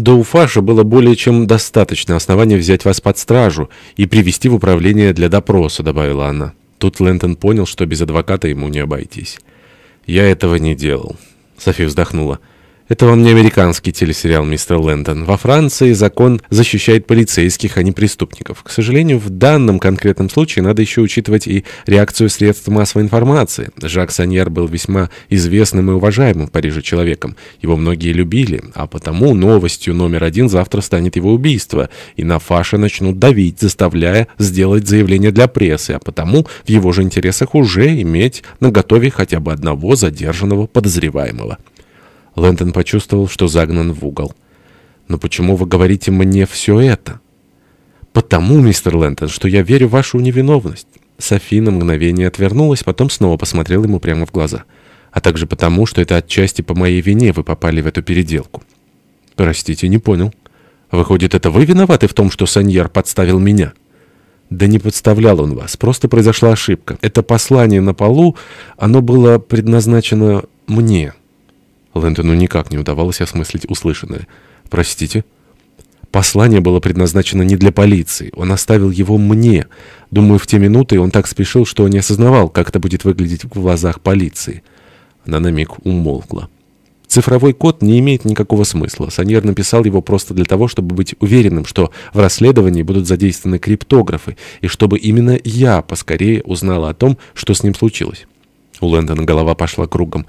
До Уфаша было более чем достаточно основания взять вас под стражу и привести в управление для допроса», — добавила она. Тут Лэнтон понял, что без адвоката ему не обойтись. «Я этого не делал», — София вздохнула. Это вам не американский телесериал, мистер Лэндон. Во Франции закон защищает полицейских, а не преступников. К сожалению, в данном конкретном случае надо еще учитывать и реакцию средств массовой информации. Жак Саньер был весьма известным и уважаемым в Париже человеком. Его многие любили, а потому новостью номер один завтра станет его убийство. И на Фаша начнут давить, заставляя сделать заявление для прессы, а потому в его же интересах уже иметь на готове хотя бы одного задержанного подозреваемого. Лэндон почувствовал, что загнан в угол. «Но почему вы говорите мне все это?» «Потому, мистер Лэндон, что я верю в вашу невиновность». Софи на мгновение отвернулась, потом снова посмотрела ему прямо в глаза. «А также потому, что это отчасти по моей вине вы попали в эту переделку». «Простите, не понял. Выходит, это вы виноваты в том, что Саньер подставил меня?» «Да не подставлял он вас, просто произошла ошибка. Это послание на полу, оно было предназначено мне». Лэндону никак не удавалось осмыслить услышанное. «Простите?» Послание было предназначено не для полиции. Он оставил его мне. Думаю, в те минуты он так спешил, что не осознавал, как это будет выглядеть в глазах полиции. Она на миг умолкла. Цифровой код не имеет никакого смысла. Саньер написал его просто для того, чтобы быть уверенным, что в расследовании будут задействованы криптографы, и чтобы именно я поскорее узнала о том, что с ним случилось. У Лэндона голова пошла кругом.